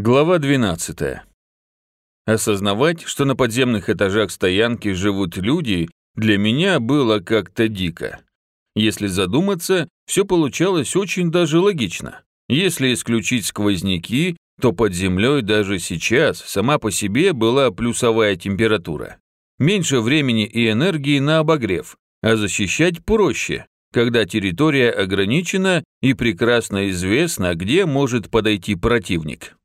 Глава 12. Осознавать, что на подземных этажах стоянки живут люди, для меня было как-то дико. Если задуматься, все получалось очень даже логично. Если исключить сквозняки, то под землей даже сейчас сама по себе была плюсовая температура. Меньше времени и энергии на обогрев, а защищать проще, когда территория ограничена и прекрасно известно, где может подойти противник.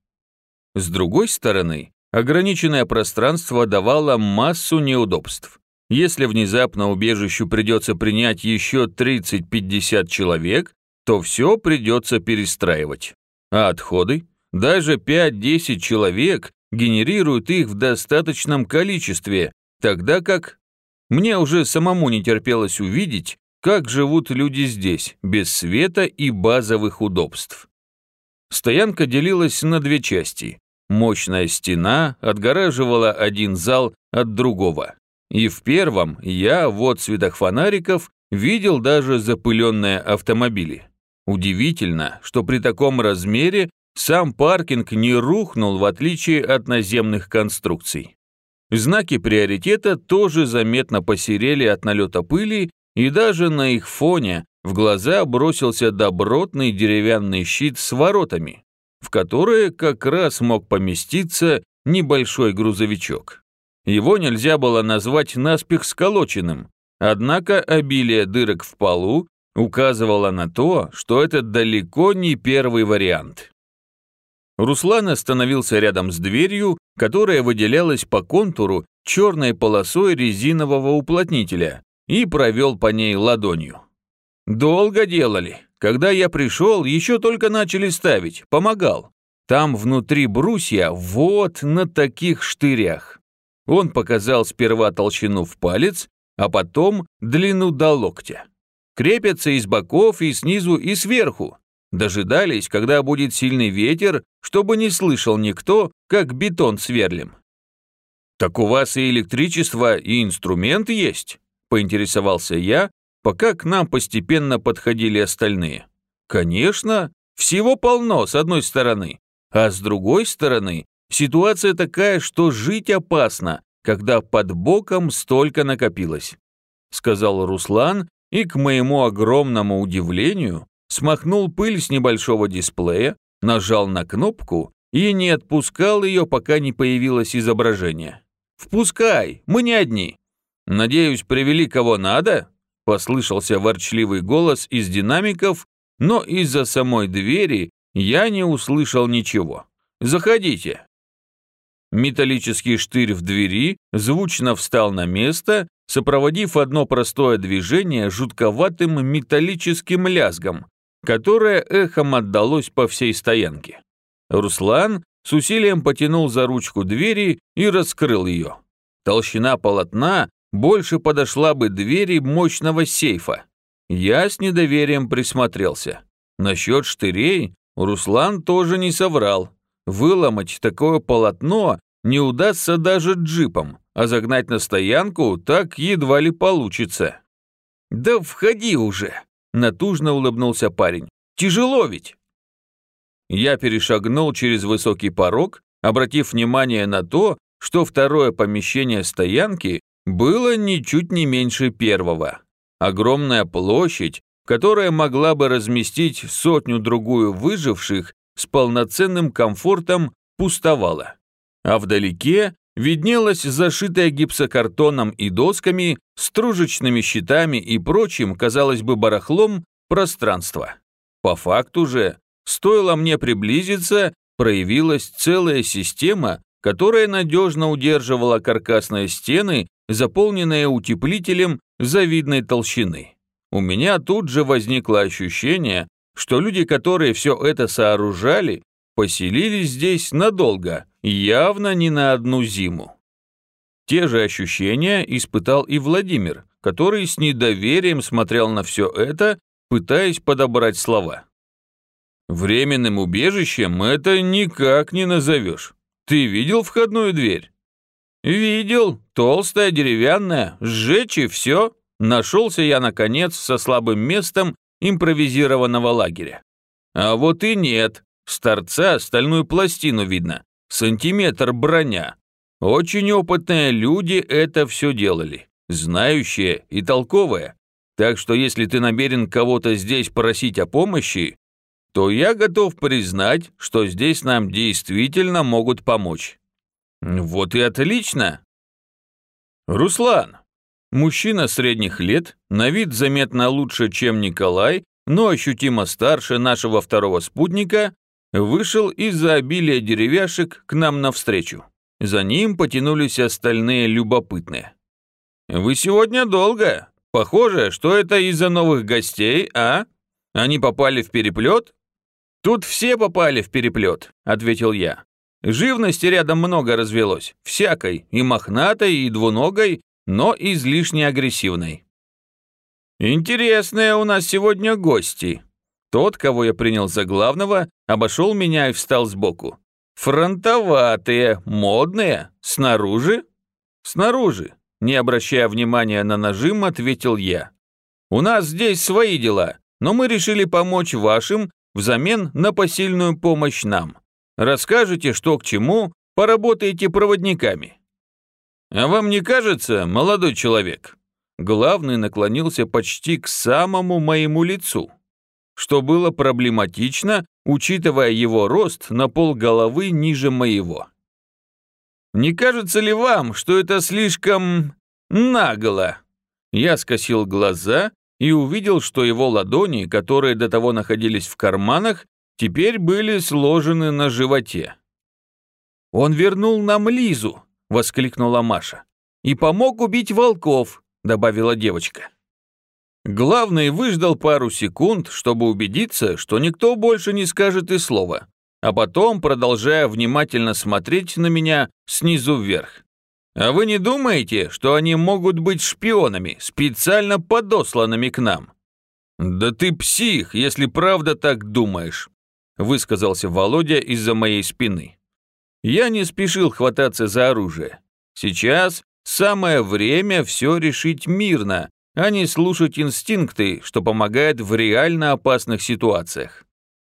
С другой стороны, ограниченное пространство давало массу неудобств. Если внезапно убежищу придется принять еще 30-50 человек, то все придется перестраивать. А отходы? Даже 5-10 человек генерируют их в достаточном количестве, тогда как... Мне уже самому не терпелось увидеть, как живут люди здесь, без света и базовых удобств. Стоянка делилась на две части. Мощная стена отгораживала один зал от другого. И в первом я в отсветах фонариков видел даже запыленные автомобили. Удивительно, что при таком размере сам паркинг не рухнул в отличие от наземных конструкций. Знаки приоритета тоже заметно посерели от налета пыли, и даже на их фоне в глаза бросился добротный деревянный щит с воротами в которые как раз мог поместиться небольшой грузовичок. Его нельзя было назвать наспех сколоченным, однако обилие дырок в полу указывало на то, что это далеко не первый вариант. Руслан остановился рядом с дверью, которая выделялась по контуру черной полосой резинового уплотнителя и провел по ней ладонью. «Долго делали», когда я пришел, еще только начали ставить, помогал. Там внутри брусья вот на таких штырях. Он показал сперва толщину в палец, а потом длину до локтя. Крепятся из боков, и снизу, и сверху. Дожидались, когда будет сильный ветер, чтобы не слышал никто, как бетон сверлим. «Так у вас и электричество, и инструмент есть?» – поинтересовался я, пока к нам постепенно подходили остальные. Конечно, всего полно с одной стороны, а с другой стороны, ситуация такая, что жить опасно, когда под боком столько накопилось, сказал Руслан и, к моему огромному удивлению, смахнул пыль с небольшого дисплея, нажал на кнопку и не отпускал ее, пока не появилось изображение. «Впускай, мы не одни. Надеюсь, привели кого надо?» Послышался ворчливый голос из динамиков, но из-за самой двери я не услышал ничего. «Заходите». Металлический штырь в двери звучно встал на место, сопроводив одно простое движение жутковатым металлическим лязгом, которое эхом отдалось по всей стоянке. Руслан с усилием потянул за ручку двери и раскрыл ее. Толщина полотна больше подошла бы двери мощного сейфа. Я с недоверием присмотрелся. Насчет штырей Руслан тоже не соврал. Выломать такое полотно не удастся даже джипом, а загнать на стоянку так едва ли получится. «Да входи уже!» – натужно улыбнулся парень. «Тяжело ведь!» Я перешагнул через высокий порог, обратив внимание на то, что второе помещение стоянки было ничуть не меньше первого. Огромная площадь, которая могла бы разместить сотню-другую выживших с полноценным комфортом, пустовала. А вдалеке виднелось зашитое гипсокартоном и досками, стружечными щитами и прочим, казалось бы, барахлом, пространство. По факту же, стоило мне приблизиться, проявилась целая система, которая надежно удерживала каркасные стены заполненное утеплителем завидной толщины. У меня тут же возникло ощущение, что люди, которые все это сооружали, поселились здесь надолго, явно не на одну зиму. Те же ощущения испытал и Владимир, который с недоверием смотрел на все это, пытаясь подобрать слова. «Временным убежищем это никак не назовешь. Ты видел входную дверь?» «Видел, толстая, деревянная, сжечь и все». Нашелся я, наконец, со слабым местом импровизированного лагеря. А вот и нет, С торца стальную пластину видно, сантиметр броня. Очень опытные люди это все делали, знающие и толковые. Так что если ты намерен кого-то здесь просить о помощи, то я готов признать, что здесь нам действительно могут помочь. Вот и отлично. Руслан. Мужчина средних лет, на вид заметно лучше, чем Николай, но ощутимо старше нашего второго спутника, вышел из-за обилия деревяшек к нам навстречу. За ним потянулись остальные любопытные. «Вы сегодня долго. Похоже, что это из-за новых гостей, а? Они попали в переплет?» «Тут все попали в переплет», — ответил я. «Живности рядом много развелось, всякой, и мохнатой, и двуногой, но излишне агрессивной». «Интересные у нас сегодня гости», тот, кого я принял за главного, обошел меня и встал сбоку. «Фронтоватые, модные, снаружи?» «Снаружи», не обращая внимания на нажим, ответил я. «У нас здесь свои дела, но мы решили помочь вашим взамен на посильную помощь нам. Расскажете, что к чему, поработаете проводниками». «А вам не кажется, молодой человек?» Главный наклонился почти к самому моему лицу что было проблематично, учитывая его рост на пол головы ниже моего. «Не кажется ли вам, что это слишком нагло?» Я скосил глаза и увидел, что его ладони, которые до того находились в карманах, теперь были сложены на животе. «Он вернул нам Лизу!» — воскликнула Маша. «И помог убить волков!» — добавила девочка. Главный выждал пару секунд, чтобы убедиться, что никто больше не скажет и слова, а потом, продолжая внимательно смотреть на меня снизу вверх. «А вы не думаете, что они могут быть шпионами, специально подосланными к нам?» «Да ты псих, если правда так думаешь», высказался Володя из-за моей спины. Я не спешил хвататься за оружие. Сейчас самое время все решить мирно, а не слушать инстинкты, что помогает в реально опасных ситуациях.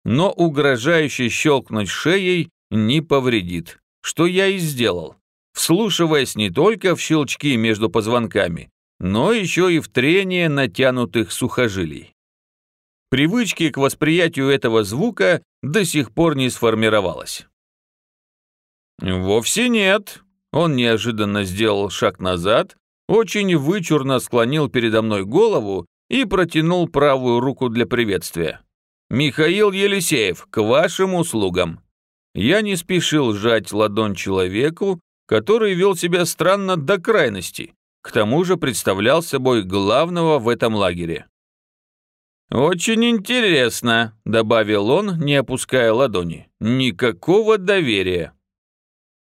Но угрожающе щелкнуть шеей не повредит, что я и сделал, вслушиваясь не только в щелчки между позвонками, но еще и в трение натянутых сухожилий. Привычки к восприятию этого звука до сих пор не сформировалась. «Вовсе нет», он неожиданно сделал шаг назад, очень вычурно склонил передо мной голову и протянул правую руку для приветствия. «Михаил Елисеев, к вашим услугам!» Я не спешил сжать ладонь человеку, который вел себя странно до крайности, к тому же представлял собой главного в этом лагере. «Очень интересно», — добавил он, не опуская ладони. «Никакого доверия».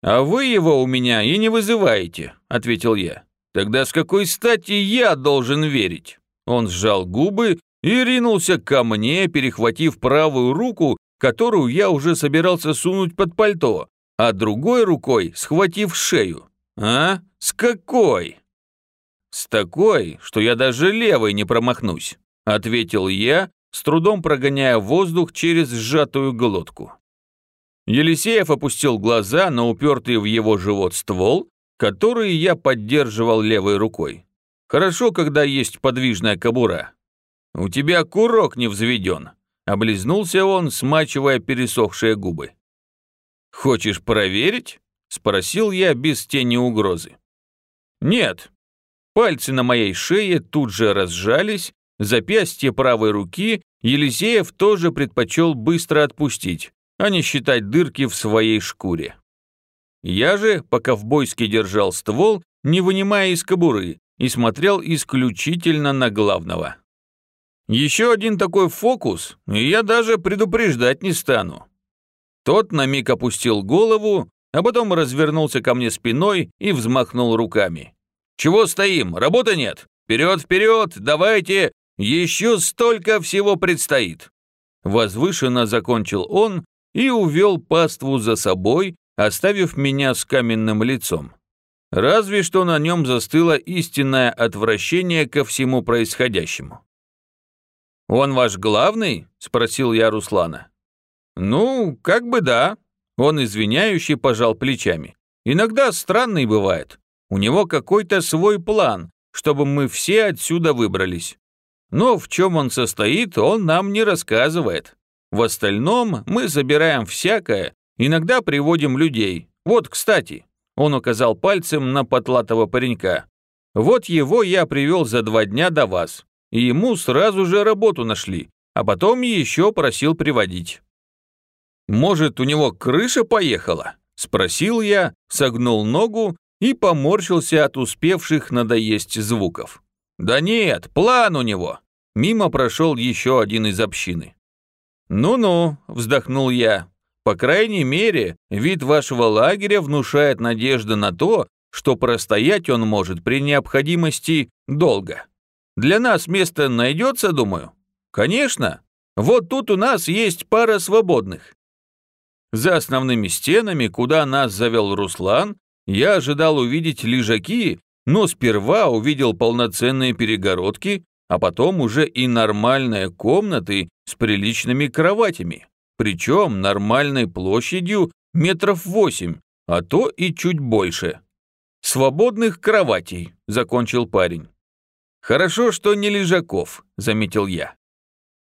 «А вы его у меня и не вызываете», — ответил я. Тогда с какой стати я должен верить? Он сжал губы и ринулся ко мне, перехватив правую руку, которую я уже собирался сунуть под пальто, а другой рукой схватив шею. А? С какой? С такой, что я даже левой не промахнусь, ответил я, с трудом прогоняя воздух через сжатую глотку. Елисеев опустил глаза на упертый в его живот ствол которые я поддерживал левой рукой. Хорошо, когда есть подвижная кобура. У тебя курок не взведен. Облизнулся он, смачивая пересохшие губы. «Хочешь проверить?» – спросил я без тени угрозы. «Нет». Пальцы на моей шее тут же разжались, запястье правой руки Елисеев тоже предпочел быстро отпустить, а не считать дырки в своей шкуре. Я же по-ковбойски держал ствол, не вынимая из кобуры, и смотрел исключительно на главного. Еще один такой фокус, и я даже предупреждать не стану. Тот на миг опустил голову, а потом развернулся ко мне спиной и взмахнул руками. «Чего стоим? Работы нет! Вперед, вперед! Давайте! Еще столько всего предстоит!» Возвышенно закончил он и увел паству за собой, оставив меня с каменным лицом. Разве что на нем застыло истинное отвращение ко всему происходящему. «Он ваш главный?» – спросил я Руслана. Ну, как бы да. Он извиняющий пожал плечами. Иногда странный бывает. У него какой-то свой план, чтобы мы все отсюда выбрались. Но в чем он состоит, он нам не рассказывает. В остальном мы забираем всякое, иногда приводим людей. Вот, кстати, он указал пальцем на потлатого паренька. Вот его я привел за два дня до вас, и ему сразу же работу нашли, а потом еще просил приводить. «Может, у него крыша поехала?» – спросил я, согнул ногу и поморщился от успевших надоесть звуков. «Да нет, план у него!» Мимо прошел еще один из общины. «Ну-ну», – вздохнул я, – «по крайней мере, вид вашего лагеря внушает надежды на то, что простоять он может при необходимости долго. Для нас место найдется, думаю?» «Конечно. Вот тут у нас есть пара свободных. За основными стенами, куда нас завел Руслан, я ожидал увидеть лежаки, но сперва увидел полноценные перегородки, а потом уже и нормальные комнаты с приличными кроватями, причем нормальной площадью метров восемь, а то и чуть больше. «Свободных кроватей», — закончил парень. «Хорошо, что не лежаков», — заметил я.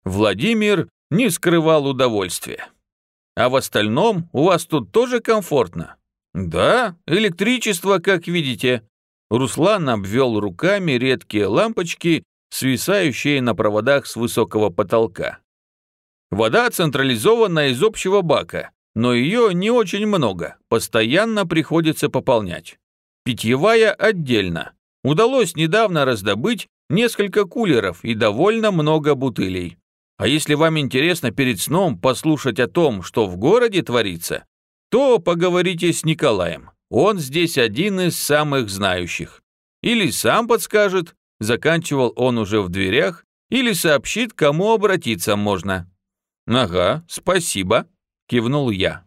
Владимир не скрывал удовольствия. А в остальном у вас тут тоже комфортно? Да, электричество, как видите. Руслан обвел руками редкие лампочки, свисающие на проводах с высокого потолка. Вода централизована из общего бака, но ее не очень много, постоянно приходится пополнять. Питьевая отдельно. Удалось недавно раздобыть несколько кулеров и довольно много бутылей. А если вам интересно перед сном послушать о том, что в городе творится, то поговорите с Николаем. Он здесь один из самых знающих. Или сам подскажет, заканчивал он уже в дверях, или сообщит, кому обратиться можно. «Ага, спасибо», — кивнул я.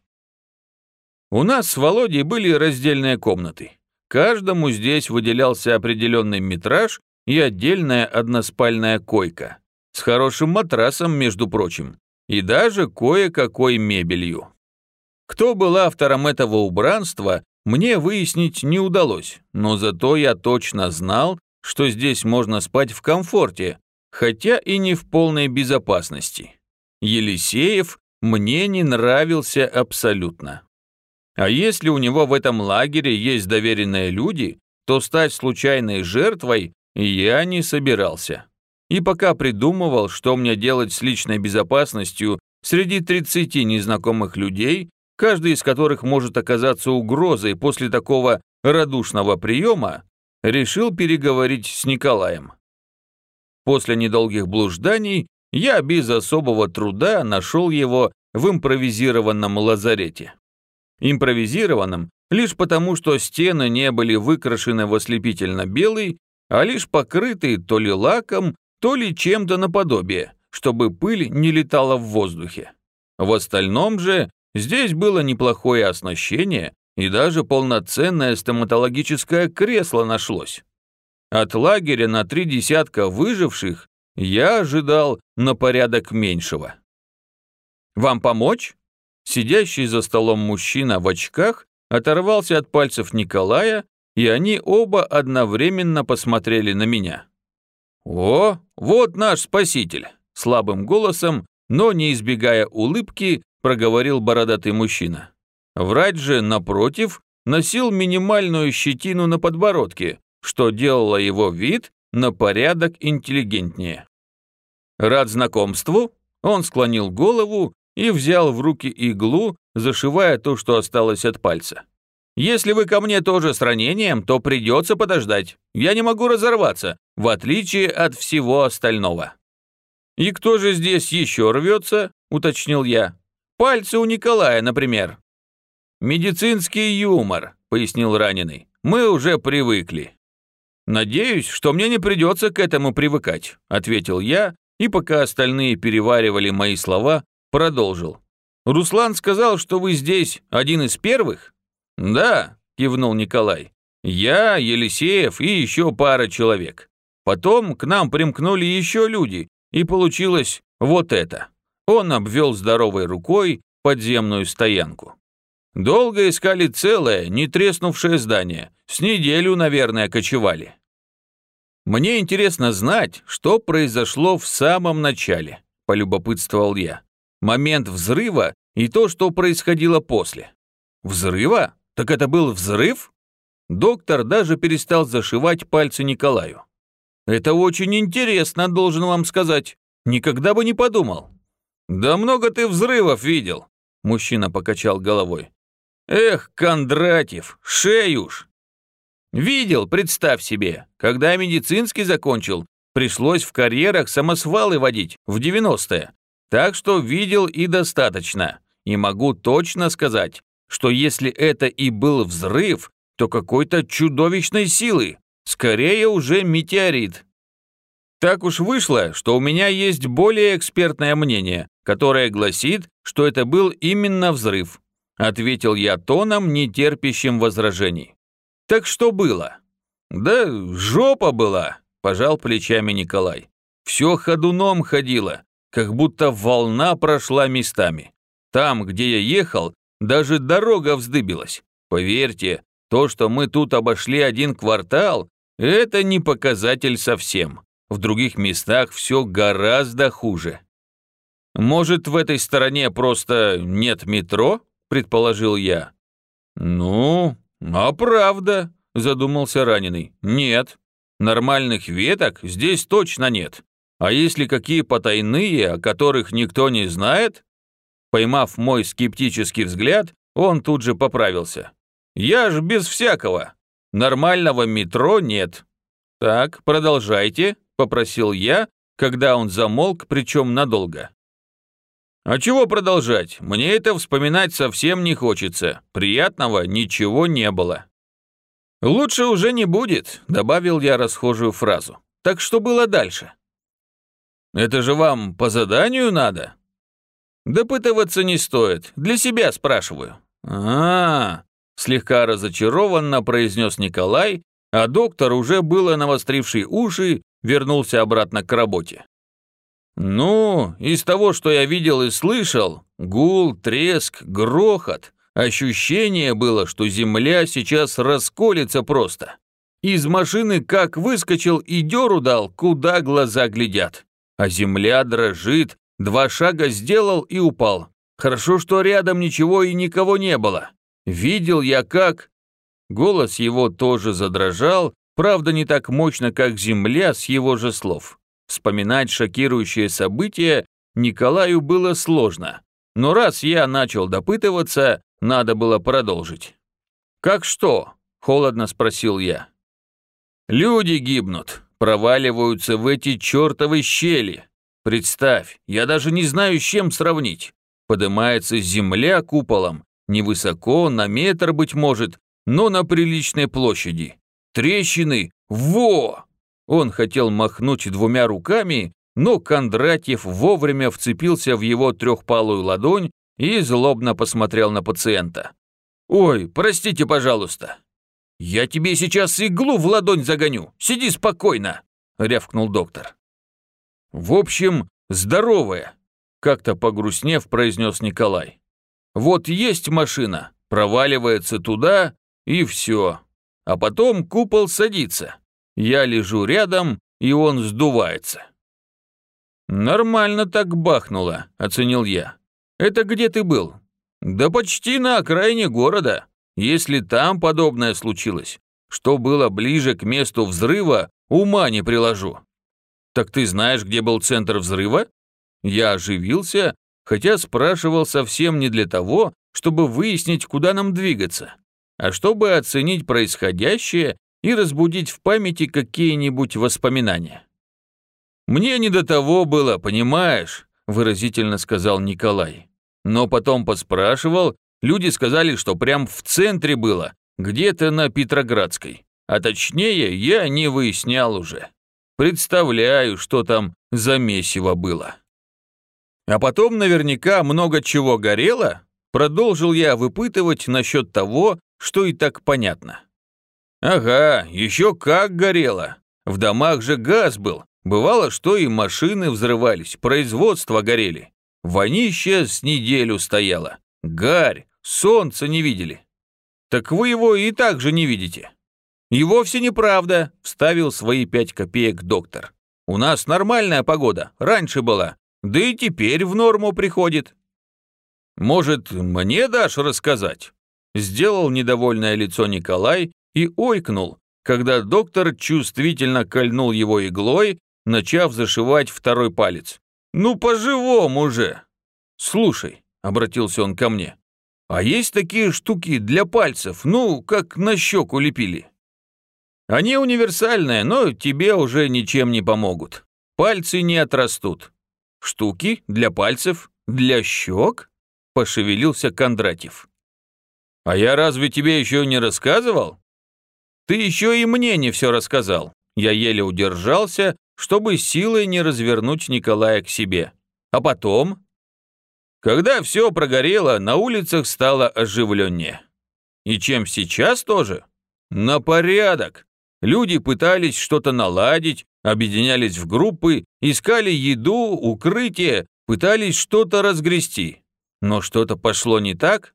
У нас с Володей были раздельные комнаты. Каждому здесь выделялся определенный метраж и отдельная односпальная койка с хорошим матрасом, между прочим, и даже кое-какой мебелью. Кто был автором этого убранства, мне выяснить не удалось, но зато я точно знал, что здесь можно спать в комфорте, хотя и не в полной безопасности. Елисеев мне не нравился абсолютно. А если у него в этом лагере есть доверенные люди, то стать случайной жертвой я не собирался. И пока придумывал, что мне делать с личной безопасностью среди 30 незнакомых людей, каждый из которых может оказаться угрозой после такого радушного приема, решил переговорить с Николаем. После недолгих блужданий я без особого труда нашел его в импровизированном лазарете. Импровизированном лишь потому, что стены не были выкрашены в ослепительно белый, а лишь покрыты то ли лаком, то ли чем-то наподобие, чтобы пыль не летала в воздухе. В остальном же здесь было неплохое оснащение и даже полноценное стоматологическое кресло нашлось. От лагеря на три десятка выживших я ожидал на порядок меньшего. «Вам помочь?» Сидящий за столом мужчина в очках оторвался от пальцев Николая, и они оба одновременно посмотрели на меня. «О, вот наш спаситель!» Слабым голосом, но не избегая улыбки, проговорил бородатый мужчина. Врач же, напротив, носил минимальную щетину на подбородке, что делало его вид на порядок интеллигентнее. «Рад знакомству?» Он склонил голову и взял в руки иглу, зашивая то, что осталось от пальца. Если вы ко мне тоже с ранением, то придется подождать. Я не могу разорваться, в отличие от всего остального». «И кто же здесь еще рвется?» – уточнил я. «Пальцы у Николая, например». «Медицинский юмор», – пояснил раненый. «Мы уже привыкли». «Надеюсь, что мне не придется к этому привыкать», – ответил я, и пока остальные переваривали мои слова, продолжил. «Руслан сказал, что вы здесь один из первых?» «Да», – кивнул Николай. «Я, Елисеев и еще пара человек. Потом к нам примкнули еще люди, и получилось вот это». Он обвел здоровой рукой подземную стоянку. Долго искали целое, не треснувшее здание. С неделю, наверное, кочевали. Мне интересно знать, что произошло в самом начале, полюбопытствовал я. Момент взрыва и то, что происходило после. Взрыва? Так это был взрыв? Доктор даже перестал зашивать пальцы Николаю. Это очень интересно, должен вам сказать. Никогда бы не подумал. Да много ты взрывов видел, мужчина покачал головой. Эх, Кондратьев, шеюш. Видел, представь себе, когда медицинский закончил, пришлось в карьерах самосвалы водить в 90-е. Так что видел и достаточно. И могу точно сказать, что если это и был взрыв, то какой-то чудовищной силы, скорее уже метеорит. Так уж вышло, что у меня есть более экспертное мнение, которое гласит, что это был именно взрыв, ответил я тоном, не терпящим возражений. Так что было? Да жопа была, пожал плечами Николай. Все ходуном ходило, как будто волна прошла местами. Там, где я ехал, даже дорога вздыбилась. Поверьте, то, что мы тут обошли один квартал, это не показатель совсем. В других местах все гораздо хуже. Может, в этой стороне просто нет метро? Предположил я. Ну, а правда, задумался раненый. Нет. Нормальных веток здесь точно нет. А если какие потайные, о которых никто не знает? Поймав мой скептический взгляд, он тут же поправился. Я ж без всякого. Нормального метро нет. Так, продолжайте, попросил я, когда он замолк, причем надолго. А чего продолжать? Мне это вспоминать совсем не хочется. Приятного ничего не было. Лучше уже не будет, добавил я расхожую фразу. Так что было дальше? Это же вам по заданию надо? Допытываться не стоит, для себя спрашиваю. А, -а, -а слегка разочарованно произнес Николай, а доктор, уже было навостривший уши, вернулся обратно к работе. «Ну, из того, что я видел и слышал, гул, треск, грохот, ощущение было, что земля сейчас расколется просто. Из машины как выскочил и дёру дал, куда глаза глядят. А земля дрожит, два шага сделал и упал. Хорошо, что рядом ничего и никого не было. Видел я как...» Голос его тоже задрожал, правда не так мощно, как земля с его же слов. Вспоминать шокирующее событие Николаю было сложно, но раз я начал допытываться, надо было продолжить. «Как что?» – холодно спросил я. «Люди гибнут, проваливаются в эти чертовы щели. Представь, я даже не знаю, с чем сравнить. Подымается земля куполом, Невысоко, на метр, быть может, но на приличной площади. Трещины, во! Он хотел махнуть двумя руками, но Кондратьев вовремя вцепился в его трехпалую ладонь и злобно посмотрел на пациента. «Ой, простите, пожалуйста». «Я тебе сейчас иглу в ладонь загоню, сиди спокойно», — рявкнул доктор. «В общем, здоровая», — как-то погрустнев произнес Николай. Вот есть машина, проваливается туда, и все. А потом купол садится. Я лежу рядом, и он сдувается. «Нормально так бахнуло», — оценил я. «Это где ты был?» «Да почти на окраине города. Если там подобное случилось, что было ближе к месту взрыва, ума не приложу». «Так ты знаешь, где был центр взрыва?» Я оживился хотя спрашивал совсем не для того, чтобы выяснить, куда нам двигаться, а чтобы оценить происходящее и разбудить в памяти какие-нибудь воспоминания. «Мне не до того было, понимаешь», – выразительно сказал Николай. Но потом поспрашивал, люди сказали, что прям в центре было, где-то на Петроградской. А точнее, я не выяснял уже. Представляю, что там за месиво было. А потом наверняка много чего горело, продолжил я выпытывать насчет того, что и так понятно. Ага, еще как горело. В домах же газ был. Бывало, что и машины взрывались, производства горели. Вонище с неделю стояло. Гарь, солнца не видели. Так вы его и так же не видите. И вовсе неправда, вставил свои пять копеек доктор. У нас нормальная погода, раньше была, да и теперь в норму приходит. Может, мне дашь рассказать? Сделал недовольное лицо Николай и ойкнул, когда доктор чувствительно кольнул его иглой, начав зашивать второй палец. «Ну, по-живому же!» «Слушай», — обратился он ко мне, «а есть такие штуки для пальцев, ну, как на щеку лепили?» «Они универсальные, но тебе уже ничем не помогут. Пальцы не отрастут». «Штуки для пальцев? Для щек?» — пошевелился Кондратьев. «А я разве тебе еще не рассказывал?» «Ты еще и мне не все рассказал». Я еле удержался, чтобы силой не развернуть Николая к себе. А потом... Когда все прогорело, на улицах стало оживленнее. И чем сейчас тоже? На порядок. Люди пытались что-то наладить, объединялись в группы, искали еду, укрытие, пытались что-то разгрести. Но что-то пошло не так?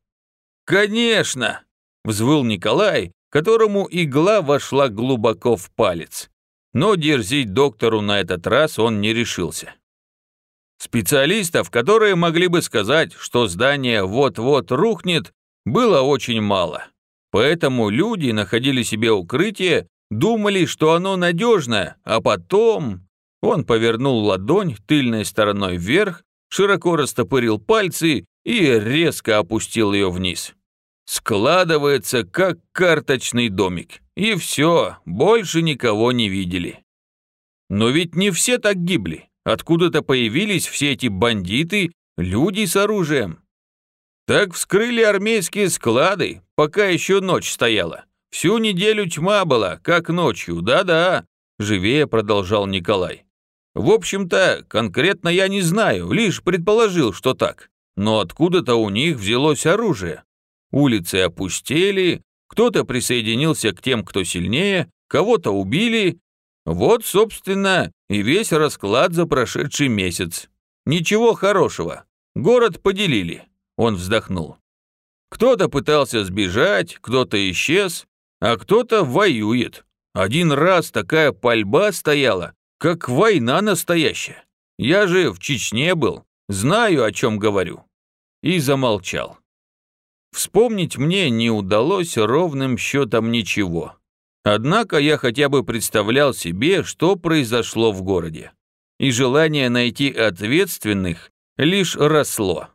«Конечно!» – взвыл Николай, которому игла вошла глубоко в палец. Но дерзить доктору на этот раз он не решился. Специалистов, которые могли бы сказать, что здание вот-вот рухнет, было очень мало. Поэтому люди находили себе укрытие, думали, что оно надежное, а потом... Он повернул ладонь тыльной стороной вверх, широко растопырил пальцы и резко опустил ее вниз. Складывается, как карточный домик. И все, больше никого не видели. Но ведь не все так гибли. Откуда-то появились все эти бандиты, люди с оружием. Так вскрыли армейские склады, пока еще ночь стояла. Всю неделю тьма была, как ночью, да-да, живее продолжал Николай. В общем-то, конкретно я не знаю, лишь предположил, что так. Но откуда-то у них взялось оружие. Улицы опустели, кто-то присоединился к тем, кто сильнее, кого-то убили. Вот, собственно, и весь расклад за прошедший месяц. Ничего хорошего. Город поделили. Он вздохнул. Кто-то пытался сбежать, кто-то исчез, а кто-то воюет. Один раз такая пальба стояла, как война настоящая. Я же в Чечне был, знаю, о чем говорю. И замолчал. Вспомнить мне не удалось ровным счетом ничего. Однако я хотя бы представлял себе, что произошло в городе. И желание найти ответственных лишь росло.